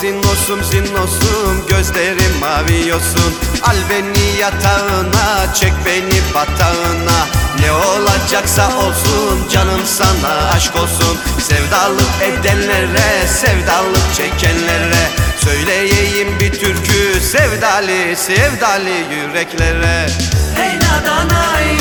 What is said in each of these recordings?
Zinnosum zinnosum gözlerim mavi yosun Al beni yatağına çek beni batağına. Ne olacaksa olsun canım sana aşk olsun. Sevdalık edenlere sevdalık çekenlere. Söyleyeyim bir türkü sevdali sevdali yüreklere. Hey nadanay,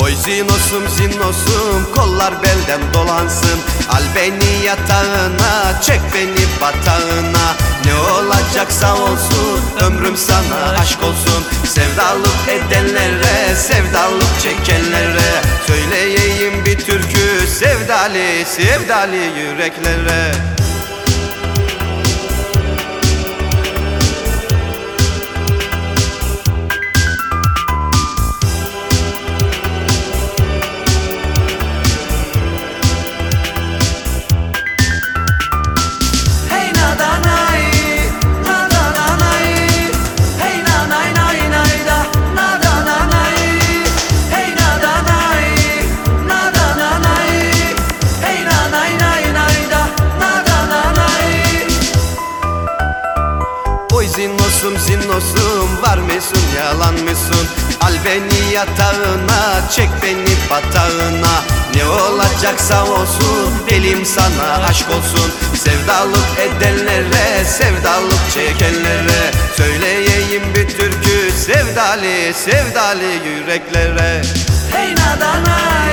Oy zinosum zinosum kollar belden dolansın. Al beni yatağına çek beni batağına. Ne olacaksa olsun ömrüm sana aşk olsun. Sevdalık edenlere sevdalık çekenlere. Söyleyeyim bir türkü sevdali sevdali yüreklere zinnosum zinnosum var mısın? Yalan mısın? Al beni yatağına çek beni batağına. Ne olacaksa olsun delim sana aşk olsun. Sevdalık edenlere sevdalık çekenlere. Söyleyeyim bir türkü sevdali sevdali yüreklere. Hey nadanay,